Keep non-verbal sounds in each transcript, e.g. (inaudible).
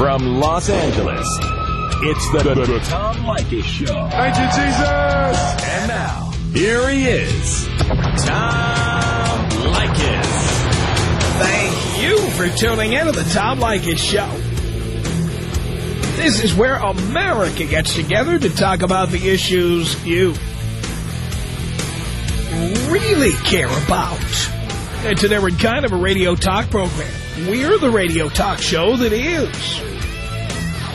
From Los Angeles, it's the, the, the Tom Leykis Show. Thank you, Jesus. And now, here he is, Tom Leykis. Thank you for tuning in to the Tom Leykis Show. This is where America gets together to talk about the issues you really care about. And today we're kind of a radio talk program. We're the radio talk show that is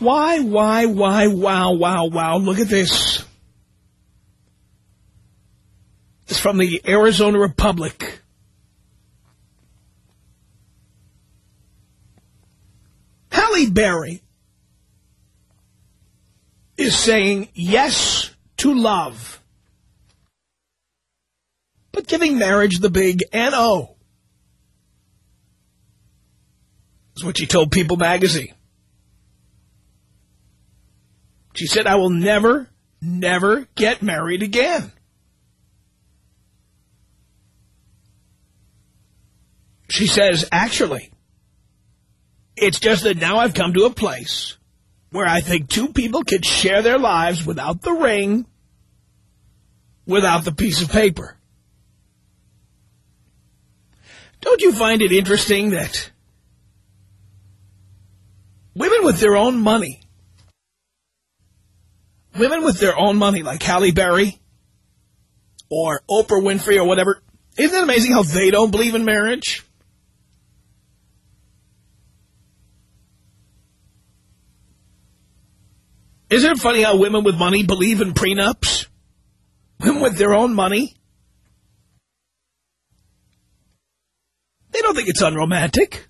Why, why, why, wow, wow, wow. Look at this. It's from the Arizona Republic. Halle Berry is saying yes to love, but giving marriage the big N-O. is what she told People magazine. She said, I will never, never get married again. She says, actually, it's just that now I've come to a place where I think two people can share their lives without the ring, without the piece of paper. Don't you find it interesting that women with their own money, women with their own money like Halle Berry or Oprah Winfrey or whatever, isn't it amazing how they don't believe in marriage? Isn't it funny how women with money believe in prenups? Women with their own money? They don't think it's unromantic.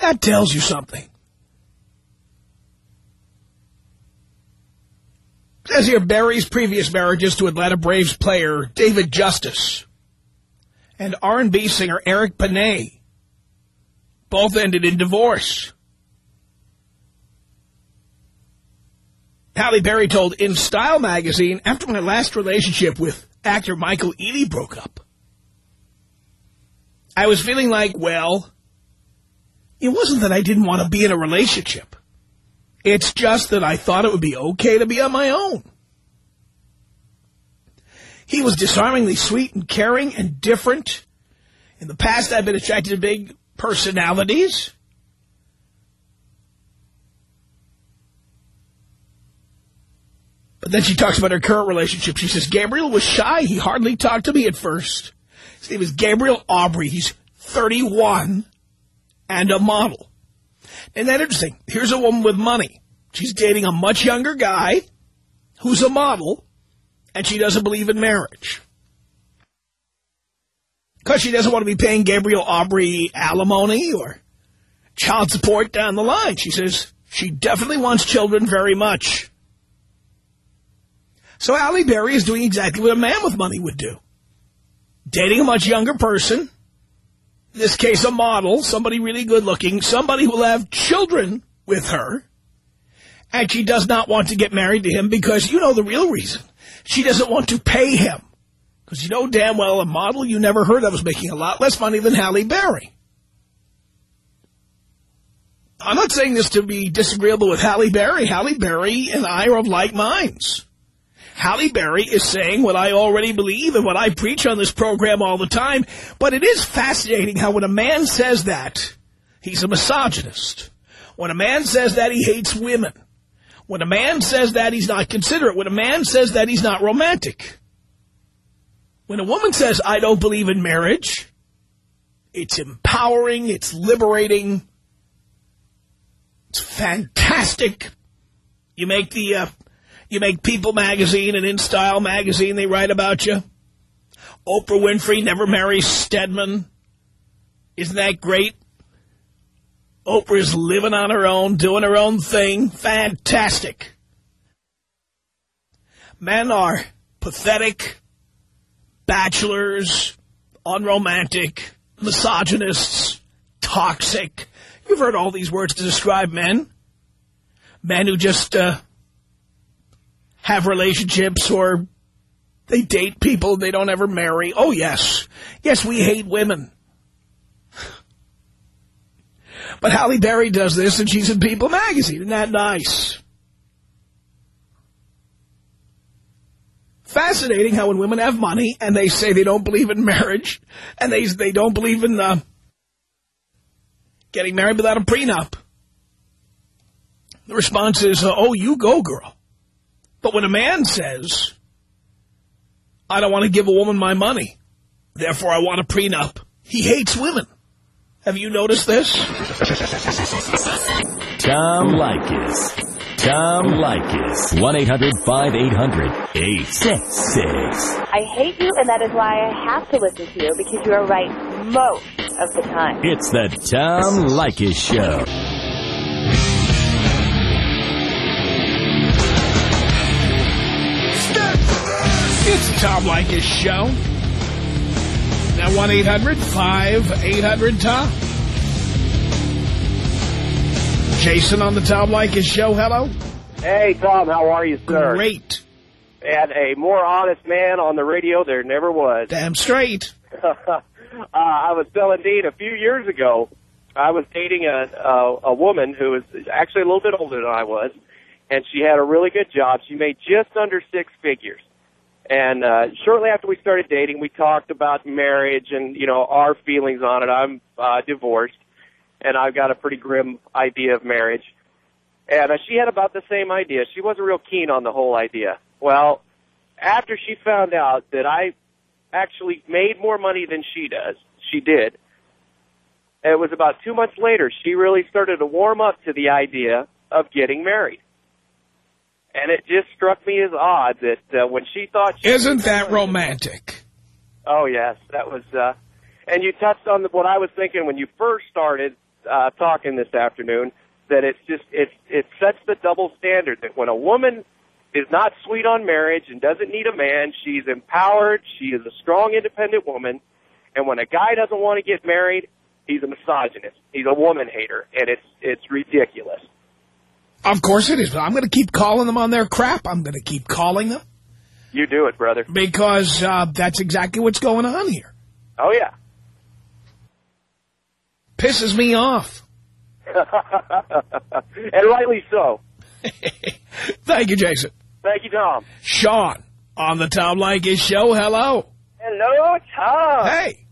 That tells you something. Says here, Berry's previous marriages to Atlanta Braves player David Justice and R&B singer Eric Benet both ended in divorce. Halle Berry told In Style magazine, after my last relationship with actor Michael Ealy broke up, I was feeling like, well, it wasn't that I didn't want to be in a relationship. It's just that I thought it would be okay to be on my own. He was disarmingly sweet and caring and different. In the past, I've been attracted to big personalities. But then she talks about her current relationship. She says, Gabriel was shy. He hardly talked to me at first. His name is Gabriel Aubry. He's 31 and a model. Isn't that interesting? Here's a woman with money. She's dating a much younger guy who's a model, and she doesn't believe in marriage. Because she doesn't want to be paying Gabriel Aubry alimony or child support down the line. She says she definitely wants children very much. So Halle Berry is doing exactly what a man with money would do. Dating a much younger person, this case a model, somebody really good looking, somebody who will have children with her, and she does not want to get married to him because you know the real reason. She doesn't want to pay him. Because you know damn well a model you never heard of is making a lot less money than Halle Berry. I'm not saying this to be disagreeable with Halle Berry. Halle Berry and I are of like minds. Halle Berry is saying what I already believe and what I preach on this program all the time. But it is fascinating how when a man says that, he's a misogynist. When a man says that, he hates women. When a man says that, he's not considerate. When a man says that, he's not romantic. When a woman says, I don't believe in marriage, it's empowering, it's liberating, it's fantastic. You make the... Uh, you make People magazine and In Style magazine, they write about you. Oprah Winfrey never marries Stedman. Isn't that great? Oprah's living on her own, doing her own thing. Fantastic. Men are pathetic, bachelors, unromantic, misogynists, toxic. You've heard all these words to describe men. Men who just uh, have relationships or they date people they don't ever marry. Oh, yes. Yes, we hate women. But Halle Berry does this, and she's in People magazine. Isn't that nice? Fascinating how when women have money and they say they don't believe in marriage and they they don't believe in uh, getting married without a prenup, the response is, uh, oh, you go, girl. But when a man says, I don't want to give a woman my money, therefore I want a prenup, he hates women. Have you noticed this? (laughs) Tom Leykis. Tom Leykis. 1-800-5800-866. I hate you, and that is why I have to listen to you, because you are right most of the time. It's the Tom Leykis Show. It's the Tom Leykis Show. Now 1-800-5800-TOM. Jason on the Tom Leykis Show. Hello. Hey, Tom, how are you, sir? Great. And a more honest man on the radio there never was. (laughs) Damn straight. uh, I was telling Dean a few years ago, I was dating a, a, a woman who was actually a little bit older than I was, and she had a really good job. She made just under six figures. And uh, shortly after we started dating, we talked about marriage and, you know, our feelings on it. I'm uh, divorced, and I've got a pretty grim idea of marriage. And uh, she had about the same idea. She wasn't real keen on the whole idea. Well, after she found out that I actually made more money than she does, she did. And It was about two months later, she really started to warm up to the idea of getting married. And it just struck me as odd that uh, when she thought... She Isn't that romantic? Oh, yes. That was... Uh, and you touched on the, what I was thinking when you first started uh, talking this afternoon, that it's just... It, it sets the double standard that when a woman is not sweet on marriage and doesn't need a man, she's empowered, she is a strong, independent woman, and when a guy doesn't want to get married, he's a misogynist. He's a woman hater, and it's it's ridiculous. Of course it is. I'm going to keep calling them on their crap. I'm going to keep calling them. You do it, brother. Because uh, that's exactly what's going on here. Oh, yeah. Pisses me off. (laughs) and rightly so. (laughs) Thank you, Jason. Thank you, Tom. Sean on the Tom Leykis show. Hello. Hello, Tom. Hey.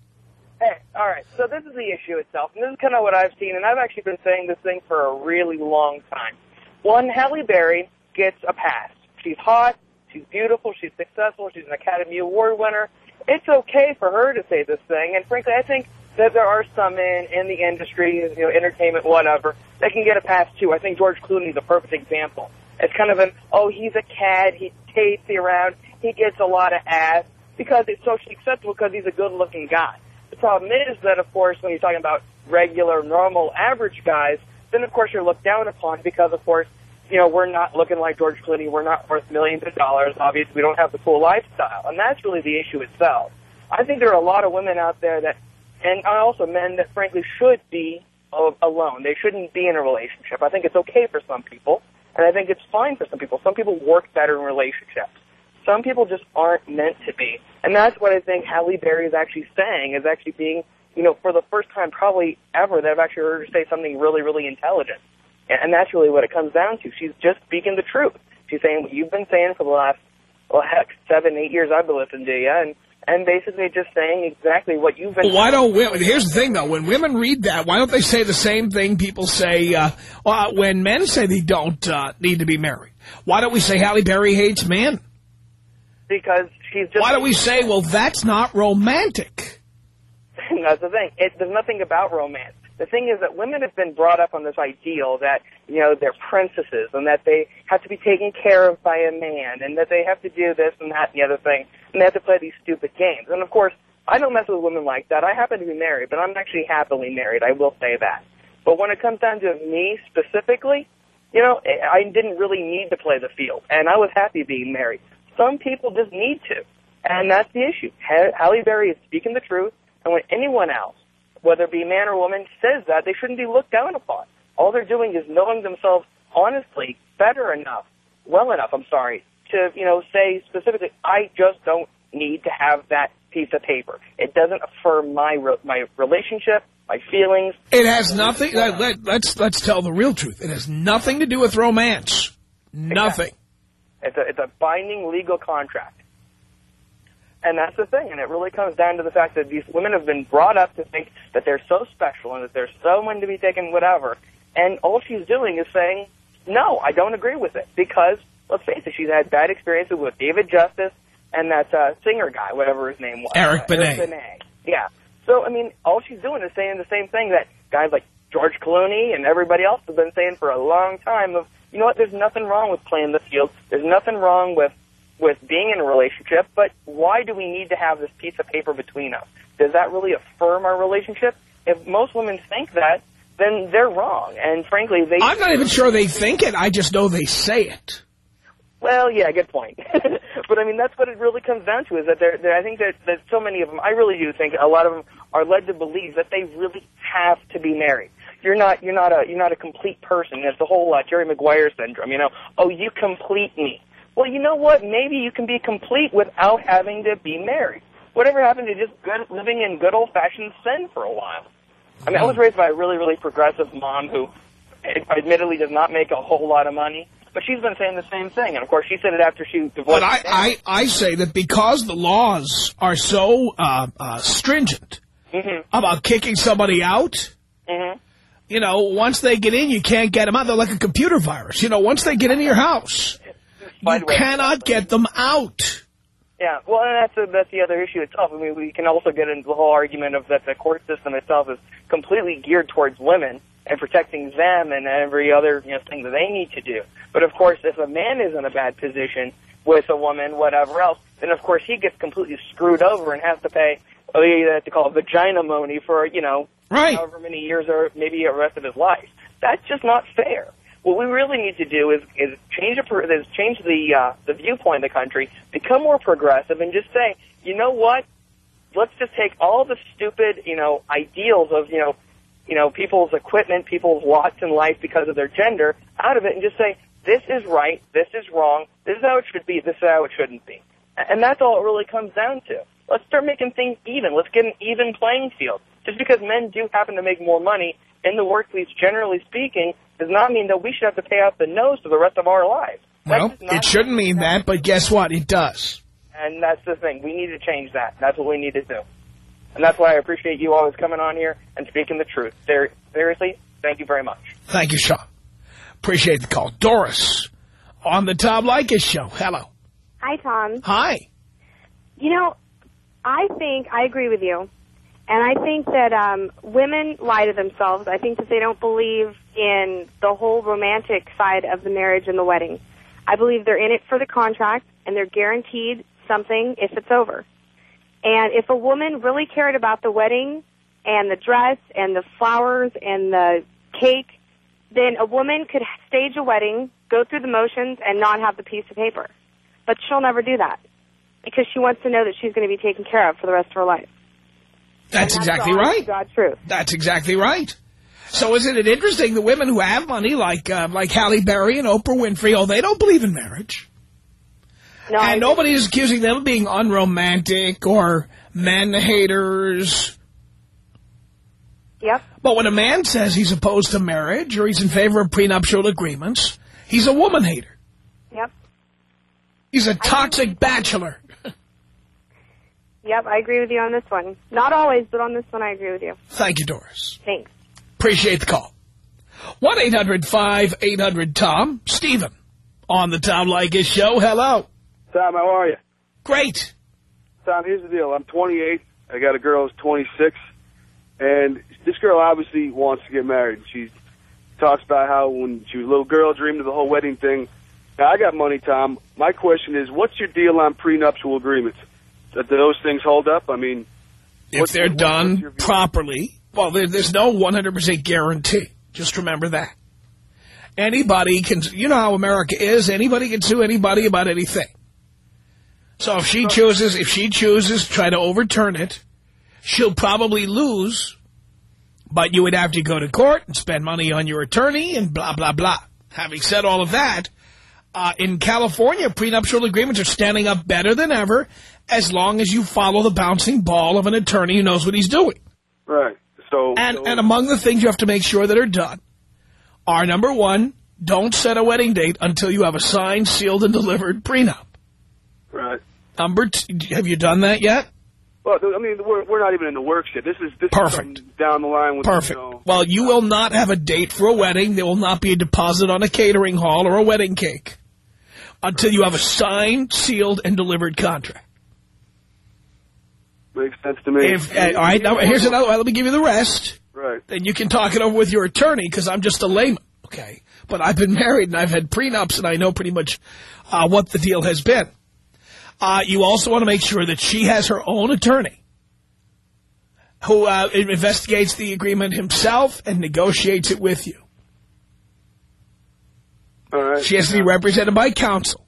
Hey, all right. So this is the issue itself, and this is kind of what I've seen, and I've actually been saying this thing for a really long time. One, Halle Berry gets a pass. She's hot, she's beautiful, she's successful, she's an Academy Award winner. It's okay for her to say this thing, and frankly, I think that there are some in in the industry, you know, entertainment, whatever, that can get a pass too. I think George Clooney is a perfect example. It's kind of an, oh, he's a cad, he's tasty around, he gets a lot of ass, because it's socially acceptable because he's a good-looking guy. The problem is that, of course, when you're talking about regular, normal, average guys, then, of course, you're looked down upon because, of course, you know, we're not looking like George Clooney. We're not worth millions of dollars. Obviously, we don't have the full lifestyle. And that's really the issue itself. I think there are a lot of women out there that, and also men that, frankly, should be alone. They shouldn't be in a relationship. I think it's okay for some people, and I think it's fine for some people. Some people work better in relationships. Some people just aren't meant to be. And that's what I think Halle Berry is actually saying, is actually being, you know, for the first time probably ever that I've actually heard her say something really, really intelligent. And that's really what it comes down to. She's just speaking the truth. She's saying what you've been saying for the last, well, heck, seven, eight years I've been listening to you, and and basically just saying exactly what you've been. Well, why don't women? Here's the thing, though. When women read that, why don't they say the same thing people say uh, uh, when men say they don't uh, need to be married? Why don't we say Halle Berry hates men? Because she's just. Why don't we say, well, that's not romantic? (laughs) that's the thing. It, there's nothing about romance. The thing is that women have been brought up on this ideal that, you know, they're princesses and that they have to be taken care of by a man and that they have to do this and that and the other thing and they have to play these stupid games. And, of course, I don't mess with women like that. I happen to be married, but I'm actually happily married. I will say that. But when it comes down to me specifically, you know, eh, I didn't really need to play the field, and I was happy being married. Some people just need to, and that's the issue. Halle Berry is speaking the truth, and when anyone else, whether it be man or woman, says that, they shouldn't be looked down upon. All they're doing is knowing themselves honestly better enough, well enough, I'm sorry, to, you know, say specifically, I just don't need to have that piece of paper. It doesn't affirm my re my relationship, my feelings. It has nothing. Let, let, let's let's tell the real truth. It has nothing to do with romance. Nothing. Exactly. It's a it's a binding legal contract. And that's the thing, and it really comes down to the fact that these women have been brought up to think that they're so special and that they're so meant to be taken whatever. And all she's doing is saying, no, I don't agree with it. Because, let's face it, she's had bad experiences with David Justice and that uh, singer guy, whatever his name was. Eric uh, Benet. Eric Benet. Yeah. So, I mean, all she's doing is saying the same thing that guys like George Clooney and everybody else have been saying for a long time of, you know what, there's nothing wrong with playing the field. There's nothing wrong with, with being in a relationship, but why do we need to have this piece of paper between us? Does that really affirm our relationship? If most women think that, then they're wrong. And frankly, they... I'm not even sure they think it. I just know they say it. Well, yeah, good point. (laughs) but I mean, that's what it really comes down to. Is that there? I think that that so many of them. I really do think a lot of them are led to believe that they really have to be married. You're not. You're not a. You're not a complete person. It's the whole uh, Jerry Maguire syndrome. You know. Oh, you complete me. Well, you know what? Maybe you can be complete without having to be married. Whatever happened to just good living in good old fashioned sin for a while? I mean, I was raised by a really, really progressive mom who, admittedly, does not make a whole lot of money but she's been saying the same thing. And, of course, she said it after she divorced. But I, I, I say that because the laws are so uh, uh, stringent mm -hmm. about kicking somebody out, mm -hmm. you know, once they get in, you can't get them out. They're like a computer virus. You know, once they get into your house, you cannot get them out. Yeah, well, and that's a, that's the other issue itself. I mean, we can also get into the whole argument of that the court system itself is completely geared towards women and protecting them and every other you know thing that they need to do. But of course, if a man is in a bad position with a woman, whatever else, then of course he gets completely screwed over and has to pay what they have to call vagina money for, you know, right. however many years or maybe the rest of his life. That's just not fair. What we really need to do is is change a, is change the uh, the viewpoint of the country, become more progressive, and just say, you know what? Let's just take all the stupid, you know, ideals of you know, you know, people's equipment, people's lots in life because of their gender out of it, and just say, this is right, this is wrong, this is how it should be, this is how it shouldn't be. And that's all it really comes down to. Let's start making things even. Let's get an even playing field. Just because men do happen to make more money in the workplace, generally speaking, does not mean that we should have to pay out the nose for the rest of our lives. Well, it shouldn't mean that, but guess what? It does. And that's the thing. We need to change that. That's what we need to do. And that's why I appreciate you always coming on here and speaking the truth. Seriously, thank you very much. Thank you, Sean. Appreciate the call. Doris on the Tom Leykis show. Hello. Hi, Tom. Hi. You know, I think, I agree with you. And I think that um, women lie to themselves. I think that they don't believe in the whole romantic side of the marriage and the wedding. I believe they're in it for the contract, and they're guaranteed something if it's over. And if a woman really cared about the wedding and the dress and the flowers and the cake then a woman could stage a wedding, go through the motions, and not have the piece of paper. But she'll never do that because she wants to know that she's going to be taken care of for the rest of her life. That's, that's exactly right. That's exactly right. So isn't it interesting the women who have money, like uh, like Halle Berry and Oprah Winfrey, oh, they don't believe in marriage. No, and nobody is accusing them of being unromantic or men haters Yep. But when a man says he's opposed to marriage or he's in favor of prenuptial agreements, he's a woman hater. Yep. He's a toxic bachelor. yep, I agree with you on this one. Not always, but on this one I agree with you. Thank you, Doris. Thanks. Appreciate the call. 1-800-5800-TOM. Stephen on the Tom Leykis show. Hello. Tom, how are you? Great. Tom, here's the deal. I'm 28. I got a girl who's 26. And this girl obviously wants to get married. She talks about how when she was a little girl, dreamed of the whole wedding thing. Now, I got money, Tom. My question is, what's your deal on prenuptial agreements? Do those things hold up? I mean... If they're done properly, well, there, there's no 100% guarantee. Just remember that. Anybody can, you know how America is, anybody can sue anybody about anything. So if she chooses, if she chooses to try to overturn it, she'll probably lose, but you would have to go to court and spend money on your attorney and blah, blah, blah. Having said all of that, uh, in California, prenuptial agreements are standing up better than ever as long as you follow the bouncing ball of an attorney who knows what he's doing. Right. So And, so, and among the things you have to make sure that are done are, number one, don't set a wedding date until you have a signed, sealed, and delivered prenup. right. Number two, have you done that yet? Well, I mean, we're we're not even in the works yet. This is this Perfect. is down the line with Perfect. You know, Well, you will not have a date for a wedding. There will not be a deposit on a catering hall or a wedding cake until you have a signed, sealed, and delivered contract. Makes sense to me. If, uh, all right, now here's another. one. Let me give you the rest. Right. Then you can talk it over with your attorney because I'm just a layman. Okay, but I've been (laughs) married and I've had prenups and I know pretty much uh, what the deal has been. Uh, you also want to make sure that she has her own attorney who uh, investigates the agreement himself and negotiates it with you. All right. She has to be represented by counsel.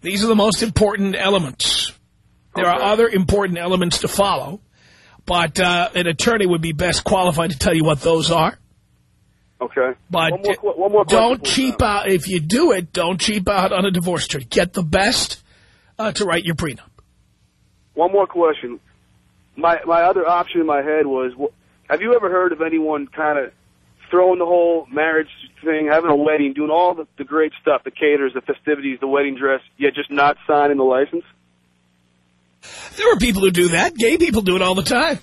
These are the most important elements. There are other important elements to follow, but uh, an attorney would be best qualified to tell you what those are. Okay. But one more, one more don't cheap Tom. out. If you do it, don't cheap out on a divorce attorney. Get the best uh, to write your prenup. One more question. My my other option in my head was, have you ever heard of anyone kind of throwing the whole marriage thing, having a wedding, doing all the, the great stuff, the caterers, the festivities, the wedding dress, yet just not signing the license? There are people who do that. Gay people do it all the time.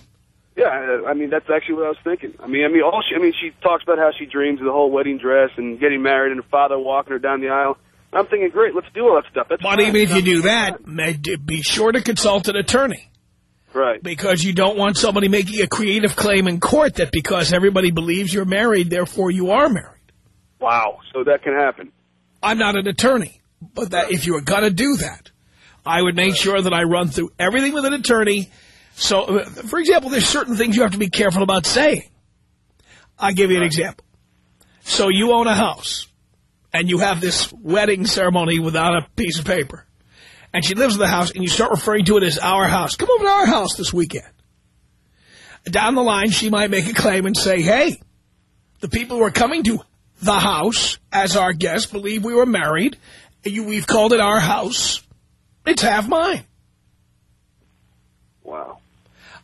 Yeah, I- mean that's actually what I was thinking. I mean, I mean, all she, I mean, she talks about how she dreams of the whole wedding dress and getting married and her father walking her down the aisle. I'm thinking, great, let's do all that stuff. That's But fine. even if you do that, be sure to consult an attorney. right, Because you don't want somebody making a creative claim in court that because everybody believes you're married, therefore you are married. wow, so that can happen. I'm not an attorney, but that if you were going to do that, I would make sure that I run through everything with an attorney. So, uh, for example, there's certain things you have to be careful about saying. I'll give you an example. So you own a house, and you have this wedding ceremony without a piece of paper. And she lives in the house, and you start referring to it as our house. Come over to our house this weekend. Down the line, she might make a claim and say, hey, the people who are coming to the house as our guests believe we were married. You, we've called it our house. It's half mine. Wow.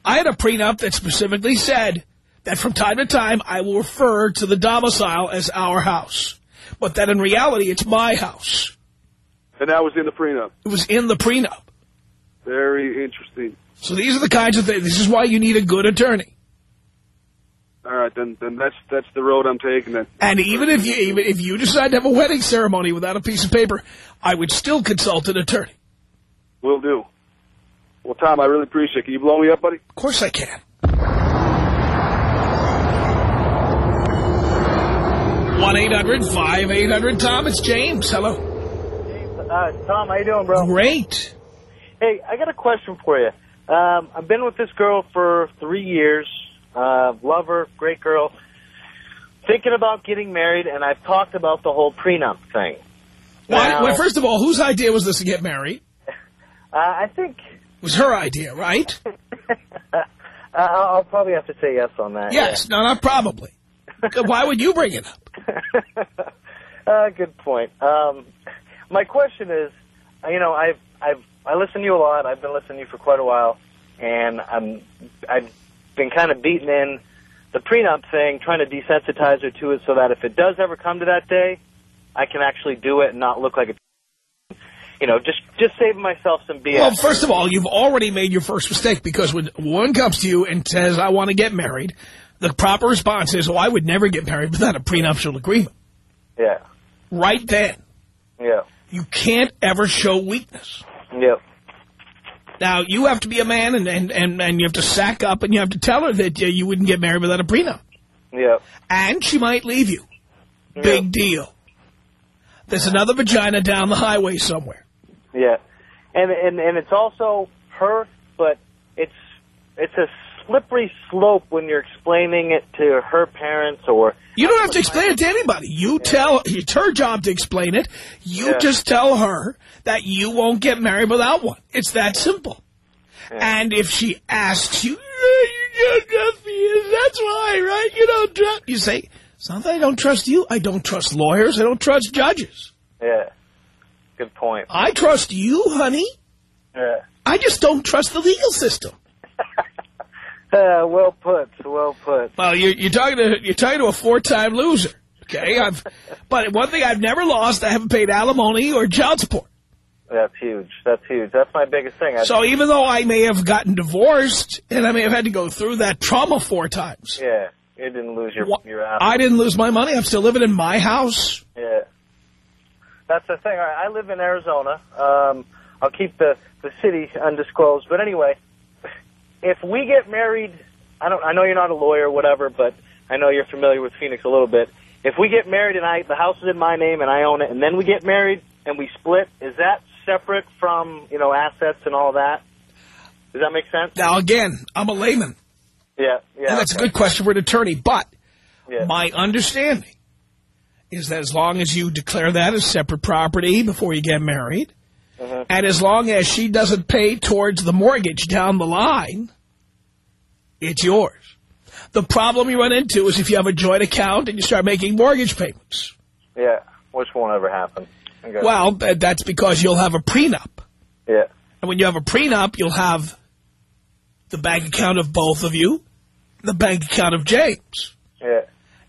I had a prenup that specifically said that from time to time I will refer to the domicile as our house. But that in reality it's my house. And that was in the prenup. It was in the prenup. Very interesting. So these are the kinds of things. This is why you need a good attorney. All right, then then that's that's the road I'm taking. Then. And even if you even if you decide to have a wedding ceremony without a piece of paper, I would still consult an attorney. Will do. Well, Tom, I really appreciate it. Can you blow me up, buddy? Of course I can. One eight hundred five eight hundred Tom. It's James. Hello. Uh, Tom, how you doing, bro? Great. Hey, I got a question for you. Um, I've been with this girl for three years. Uh, love her, great girl. Thinking about getting married, and I've talked about the whole prenup thing. Why, Now- well, first of all, whose idea was this to get married? Uh, I think It was her idea, right? (laughs) uh, I'll probably have to say yes on that. Yes. No, not probably. (laughs) Why would you bring it up? (laughs) uh, good point. Um, my question is, uh, you know, I've I've I listen to you a lot. I've been listening to you for quite a while, and I'm I've been kind of beaten in the prenup thing, trying to desensitize her to it, so that if it does ever come to that day, I can actually do it and not look like a, you know, just just save myself some BS. Well, first of all, you've already made your first mistake because when one comes to you and says, I want to get married, the proper response is, oh, I would never get married without a prenuptial agreement. yeah, Right then. yeah, You can't ever show weakness. yep, Now, you have to be a man and, and, and, and you have to sack up and you have to tell her that uh, you wouldn't get married without a prenup. yep, And she might leave you. Big deal. There's another vagina down the highway somewhere. Yeah, and and and it's also her, but it's it's a slippery slope when you're explaining it to her parents or You don't have to explain it to anybody. You tell, it's her job to explain it. You Yeah. just tell her that you won't get married without one. It's that simple. And if she asks you, you don't trust me, that's why, right? You don't trust, you say, it's not that I don't trust you. I don't trust lawyers. I don't trust judges. yeah. Good point. I trust you, honey. Yeah. I just don't trust the legal system. (laughs) Uh, well put. Well put. Well, you're, you're talking to you're talking to a four-time loser. Okay, I've, but one thing I've never lost, I haven't paid alimony or child support. That's huge. That's huge. That's my biggest thing. I, So even though I may have gotten divorced and I may have had to go through that trauma four times, yeah, you didn't lose your your. I didn't lose my money. I'm still living in my house. Yeah. That's the thing. All right, I live in Arizona. Um, I'll keep the the city undisclosed. But anyway, if we get married, I don't. I know you're not a lawyer, or whatever, but I know you're familiar with Phoenix a little bit. If we get married and I the house is in my name and I own it, and then we get married and we split, is that separate from you know assets and all that? Does that make sense? Now again, I'm a layman, Yeah. Yeah. and that's a good question for an attorney. But Yeah. my understanding is that as long as you declare that as separate property before you get married, Mhm. and as long as she doesn't pay towards the mortgage down the line, it's yours. The problem you run into is if you have a joint account and you start making mortgage payments. Yeah. Which won't ever happen. Well, that's because you'll have a prenup. Yeah. And when you have a prenup, you'll have the bank account of both of you, the bank account of James. Yeah.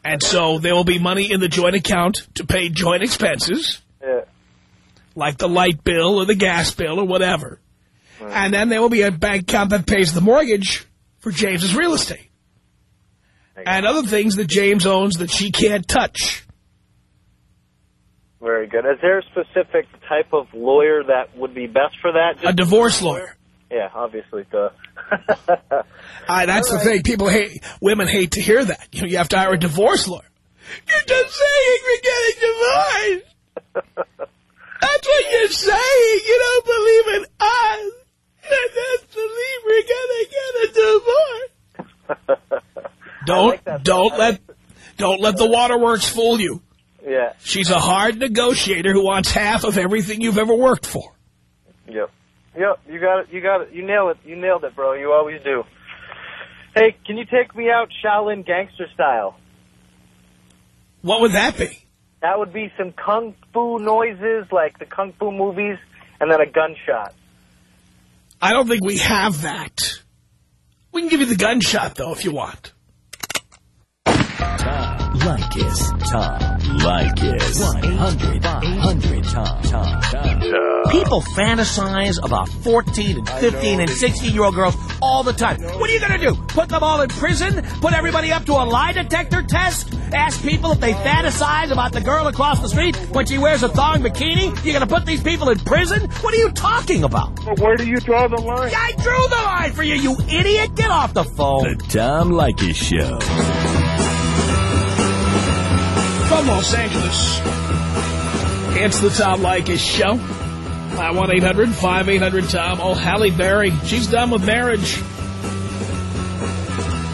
And so there will be money in the joint account to pay joint expenses, Yeah. like the light bill or the gas bill or whatever. And then there will be a bank account that pays the mortgage for James's real estate. And other things that James owns that she can't touch. Very good. Is there a specific type of lawyer that would be best for that? A divorce lawyer. Yeah, obviously. Duh. (laughs) I, that's the thing. People hate, women hate to hear that. You know, you have to hire a divorce lawyer. You're just saying we're getting divorced. (laughs) That's what you're saying. You don't believe in us. You just believe we're gonna get a divorce. (laughs) Don't, don't let, don't let the waterworks fool you. yeah. She's a hard negotiator who wants half of everything you've ever worked for. Yep. Yep. You got it. You got it. You nailed it. You nailed it, bro. You always do. Hey, can you take me out Shaolin gangster style? What would that be? That would be some kung fu noises, like the kung fu movies, and then a gunshot. I don't think we have that. We can give you the gunshot, though, if you want. Tom Leykis. Tom Leykis. 1-800-5800-TOM. Tom. Tom. People fantasize about 14 and 15 and 16 year old girls all the time. What are you going to do? Put them all in prison? Put everybody up to a lie detector test? Ask people if they fantasize about the girl across the street when she wears a thong bikini? You're going to put these people in prison? What are you talking about? But Where do you draw the line? I drew the line for you, you idiot! Get off the phone. The Tom Leykis Show. From Los Angeles, it's the Tom Leykis Show. At 1-800-5800-TOM. Oh, Halle Berry, she's done with marriage.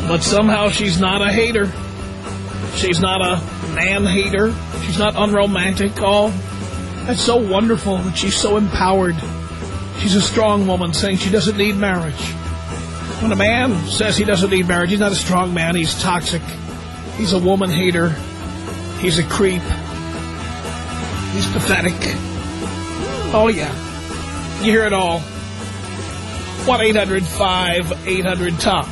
But somehow she's not a hater. She's not a man-hater. She's not unromantic. Oh, that's so wonderful that she's so empowered. She's a strong woman saying she doesn't need marriage. When a man says he doesn't need marriage, he's not a strong man. He's toxic. He's a woman hater. He's a creep. He's pathetic. Oh, yeah. You hear it all. 1-800-5800-TOM.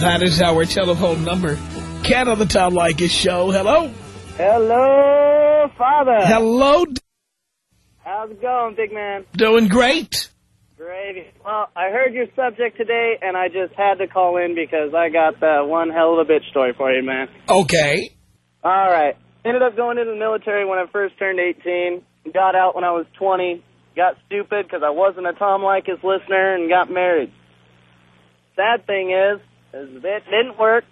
That is our telephone number. Cat on the Tom Leykis show. Hello. Hello, Father. Hello. How's it going, big man? Doing great. Great. Well, I heard your subject today, and I just had to call in because I got that one hell of a bitch story for you, man. Okay. All right. Ended up going into the military when I first turned 18. Got out when I was 20. Got stupid because I wasn't a Tom Leykis listener and got married. Sad thing is, is it didn't work.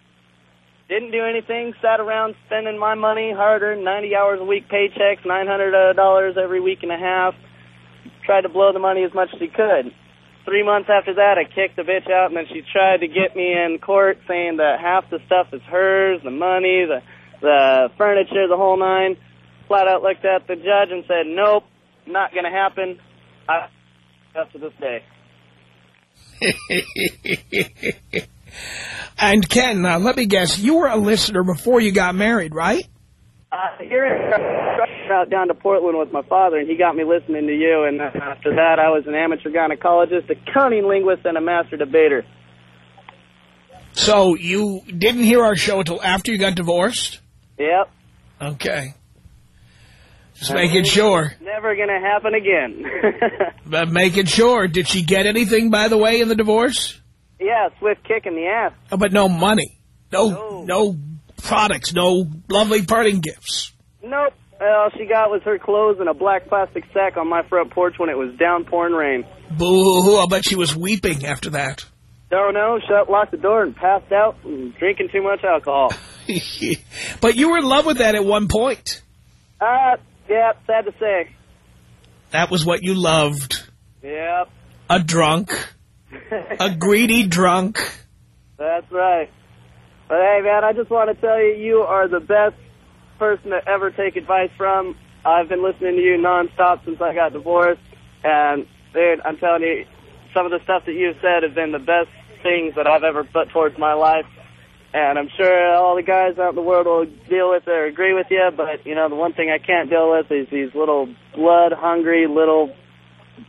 Didn't do anything. Sat around spending my money, hard-earned 90 hours a week paychecks, $900 uh, every week and a half. Tried to blow the money as much as he could. three months after that, I kicked the bitch out, and then she tried to get me in court saying that half the stuff is hers, the money, the the furniture, the whole nine. Flat out looked at the judge and said, nope, not going to happen. I, up to this day. (laughs) and Ken, now let me guess, you were a listener before you got married, right? Uh, here in out down to Portland with my father, and he got me listening to you. And after that, I was an amateur gynecologist, a cunning linguist, and a master debater. So you didn't hear our show until after you got divorced? Yep. Okay. Just making sure. Never going to happen again. (laughs) but making sure. Did she get anything, by the way, in the divorce? Yeah, swift kick in the ass. Oh, but no money. No, no, no products. No lovely parting gifts. Nope. All she got was her clothes and a black plastic sack on my front porch when it was downpouring rain. Boo-hoo. I bet she was weeping after that. Don't know. Shut, locked the door, and passed out and drinking too much alcohol. But you were in love with that at one point. Uh, yeah, sad to say. That was what you loved. Yep. A drunk. a greedy drunk. That's right. But hey, man, I just want to tell you, you are the best person to ever take advice from. I've been listening to you nonstop since I got divorced. And, dude, I'm telling you, some of the stuff that you've said has been the best things that I've ever put towards my life. And I'm sure all the guys out in the world will deal with it or agree with you. But, you know, the one thing I can't deal with is these little blood-hungry little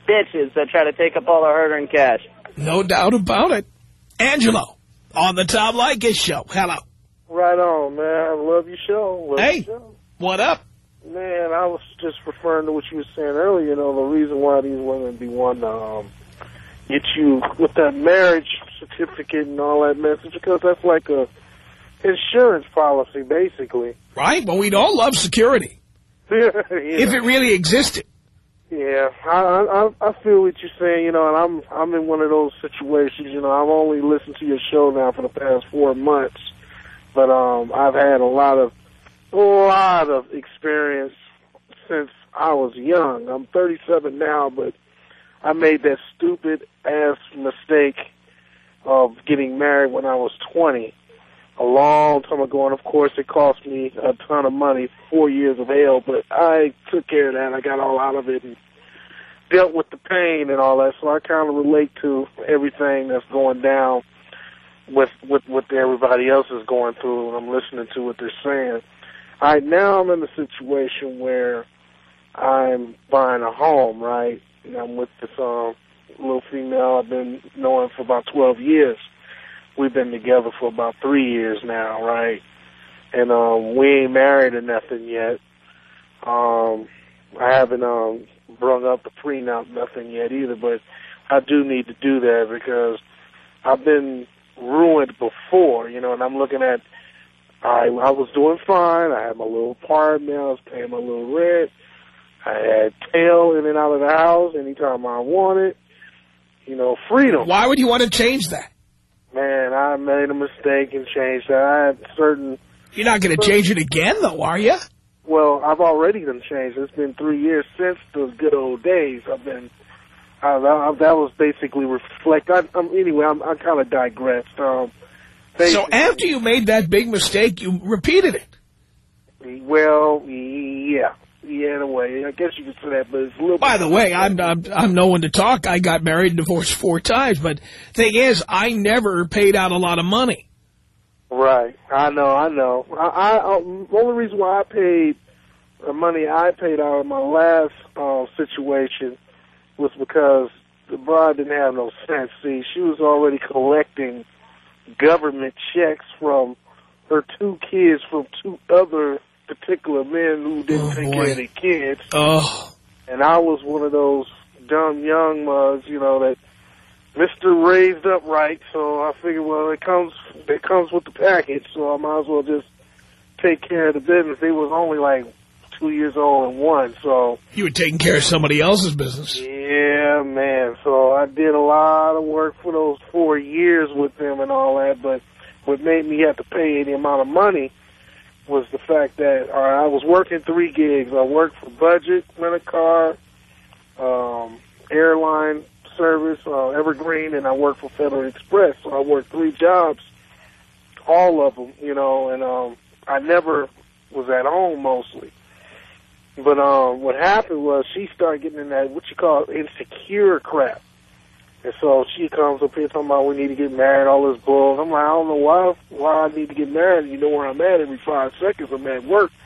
bitches that try to take up all our hard-earned cash. No doubt about it. Angelo, on the Tom Leykis show. Hello. Right on, man. I love your show. Love hey, your show. what up? Man, I was just referring to what you were saying earlier. You know, the reason why these women be wanting to um, get you with that marriage certificate and all that message because that's like a insurance policy, basically. Right. Well, we'd all love security. (laughs) yeah. If it really existed. Yeah, I, I I feel what you're saying, you know, and I'm I'm in one of those situations, you know. I've only listened to your show now for the past four months, but um, I've had a lot of a lot of experience since I was young. I'm 37 now, but I made that stupid ass mistake of getting married when I was 20, a long time ago, and of course it cost me a ton of money, four years of hell, but I took care of that. I got all out of it and dealt with the pain and all that, so I kind of relate to everything that's going down with with what everybody else is going through, and I'm listening to what they're saying. Right, now I'm in a situation where I'm buying a home, right? And I'm with this um, little female I've been knowing for about 12 years. We've been together for about three years now, right? And um, we ain't married or nothing yet. Um, I haven't um, brung up the prenup, nothing yet either, but I do need to do that because I've been ruined before, you know, and I'm looking at I I was doing fine. I had my little apartment. I was paying my little rent. I had tail in and out of the house anytime I wanted. You know, freedom. Why would you want to change that? Man, I made a mistake and changed that. I had certain... You're not going to change it again, though, are you? Well, I've already done changed. It's been three years since those good old days. I've been... I, I, that was basically reflect. I, I'm, anyway, I'm, I kind of digressed. Um, so after you made that big mistake, you repeated it. Well, yeah. Yeah, in a way. I guess you could say that, but it's a little By the way, I'm, I'm, I'm no one to talk. I got married and divorced four times, but thing is, I never paid out a lot of money. Right. I know, I know. I, I, I the only reason why I paid the money I paid out in my last uh, situation was because the bride didn't have no sense. See, she was already collecting government checks from her two kids from two other particular men who didn't oh, take boy. care of their kids. Oh. And I was one of those dumb young mugs, you know, that Mr. raised up right, so I figured, well, it comes it comes with the package, so I might as well just take care of the business. They was only like two years old and one, so... You were taking care of somebody else's business. Yeah, man. So I did a lot of work for those four years with them and all that, but what made me have to pay any amount of money was the fact that right, I was working three gigs. I worked for Budget, rent a car, um, airline service, uh, Evergreen, and I worked for Federal Express. So I worked three jobs, all of them, you know, and um, I never was at home mostly. But um, what happened was she started getting in that what you call insecure crap. And so she comes up here talking about we need to get married, all this bull. I'm like, I don't know why why I need to get married. You know where I'm at every five seconds. I'm at work. (laughs)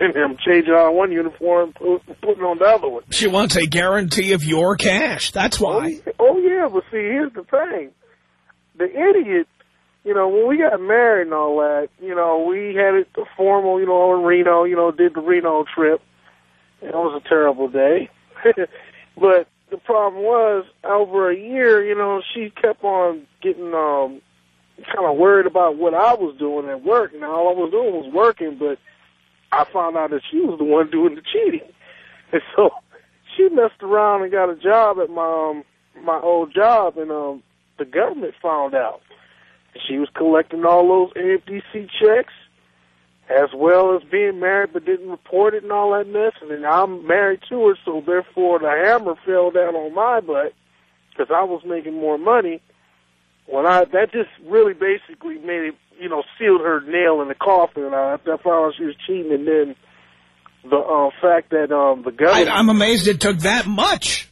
And I'm changing out one uniform, put, putting on the other one. She wants a guarantee of your cash. That's oh, why. Oh, oh yeah, but see, here's the thing. The idiot, you know, when we got married and all that, you know, we had it formal, you know, in Reno, you know, did the Reno trip. It was a terrible day. (laughs) but the problem was, over a year, you know, she kept on getting um kind of worried about what I was doing at work. And all I was doing was working, but I found out that she was the one doing the cheating. (laughs) And so she messed around and got a job at my um, my old job, and um, the government found out. She was collecting all those AFDC checks, as well as being married but didn't report it and all that mess. And then I'm married to her, so therefore the hammer fell down on my butt because I was making more money. When I that just really basically made it you know, sealed her nail in the coffin. I, I found out she was cheating, and then the uh, fact that um, the government... I, I'm amazed it took that much.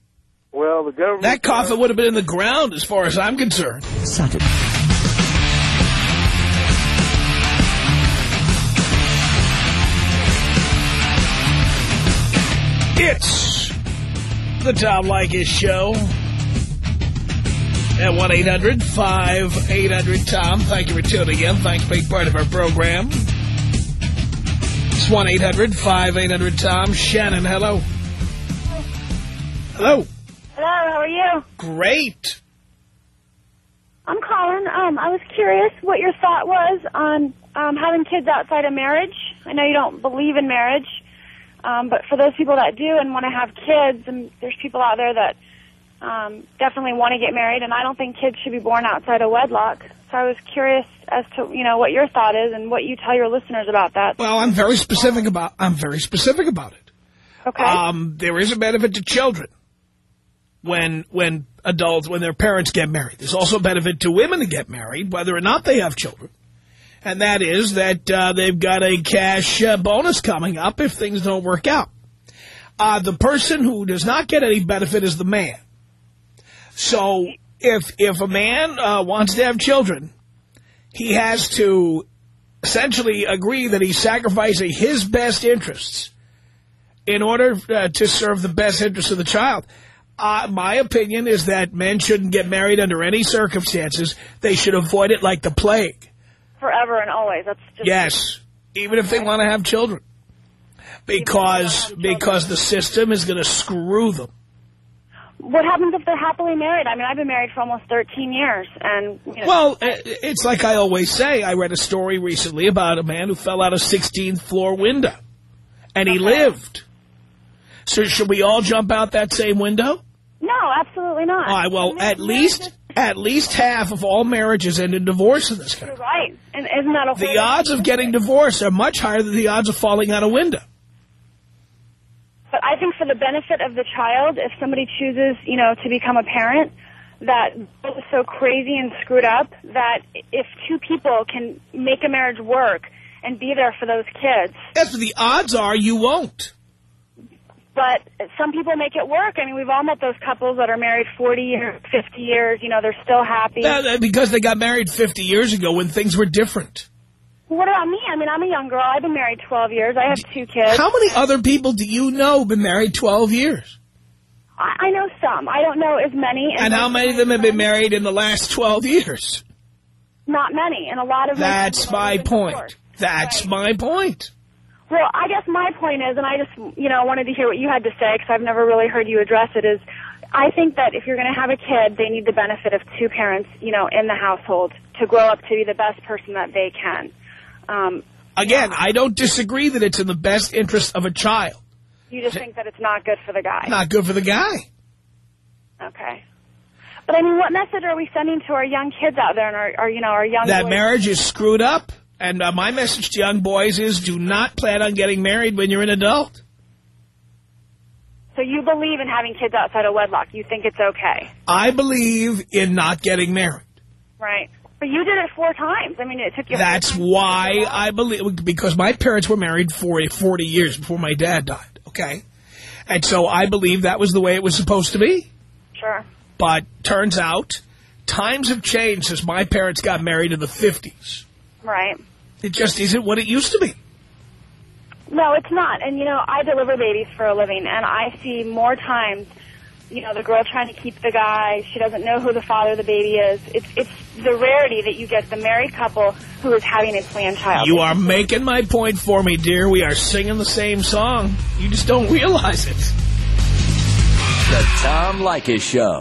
Well, the government... That coffin would have been in the ground as far as I'm concerned. Suck it. It's the Tom Leykis Show at 1-800-5800-TOM. Thank you for tuning in. Thanks for being part of our program. It's 1-800-5800-TOM. Shannon, hello. Hello. Hello, how are you? Great. I'm calling. Um, I was curious what your thought was on um, having kids outside of marriage. I know you don't believe in marriage, um, but for those people that do and want to have kids, and there's people out there that um, definitely want to get married, and I don't think kids should be born outside of wedlock. So I was curious as to you know what your thought is and what you tell your listeners about that. Well, I'm very specific about I'm very specific about it. Okay. Um, there is a benefit to children when when adults when their parents get married. There's also a benefit to women to get married, whether or not they have children. And that is that uh, they've got a cash uh, bonus coming up if things don't work out. Uh, the person who does not get any benefit is the man. So if if a man uh, wants to have children, he has to essentially agree that he's sacrificing his best interests in order uh, to serve the best interests of the child. Uh, my opinion is that men shouldn't get married under any circumstances. They should avoid it like the plague. Forever and always. That's just yes, even if they want to have children, because because the system is going to screw them what happens if they're happily married? I mean, I've been married for almost 13 years. and you know, Well, it's like I always say. I read a story recently about a man who fell out a 16th floor window. And he okay. lived. So should we all jump out that same window? No, absolutely not. All right, well, at least at least half of all marriages end in divorce in this country. Right. And isn't that a The odds of getting divorced are much higher than the odds of falling out a window. But I think for the benefit of the child, if somebody chooses, you know, to become a parent, that is so crazy and screwed up that if two people can make a marriage work and be there for those kids. Yes, the odds are you won't. But some people make it work. I mean, we've all met those couples that are married 40 years, 50 years, you know, they're still happy. Because they got married 50 years ago when things were different. What about me? I mean, I'm a young girl. I've been married 12 years. I have two kids. How many other people do you know been married 12 years? I, I know some. I don't know as many. And how many of them have been married in the last 12 years? Not many. And a lot of That's my point. That's right. my point. Well, I guess my point is, and I just, you know, wanted to hear what you had to say because I've never really heard you address it, is I think that if you're going to have a kid, they need the benefit of two parents, you know, in the household to grow up to be the best person that they can. Um, Again, I don't disagree that it's in the best interest of a child. You just think that it's not good for the guy. Not good for the guy. Okay. But, I mean, what message are we sending to our young kids out there and our, our you know, our young That boys? marriage is screwed up. And uh, my message to young boys is do not plan on getting married when you're an adult. So you believe in having kids outside of wedlock. You think it's okay. I believe in not getting married. Right. But you did it four times. I mean, it took you... That's why I believe, because my parents were married for 40 years before my dad died, okay? And so I believe that was the way it was supposed to be. Sure. But turns out, times have changed since my parents got married in the 50s. Right. It just isn't what it used to be. No, it's not. And, you know, I deliver babies for a living, and I see more times, you know, the girl trying to keep the guy. She doesn't know who the father of the baby is. It's it's the rarity that you get the married couple who is having a planned child. You are making my point for me, dear. We are singing the same song. You just don't realize it. The Tom Leykis Show.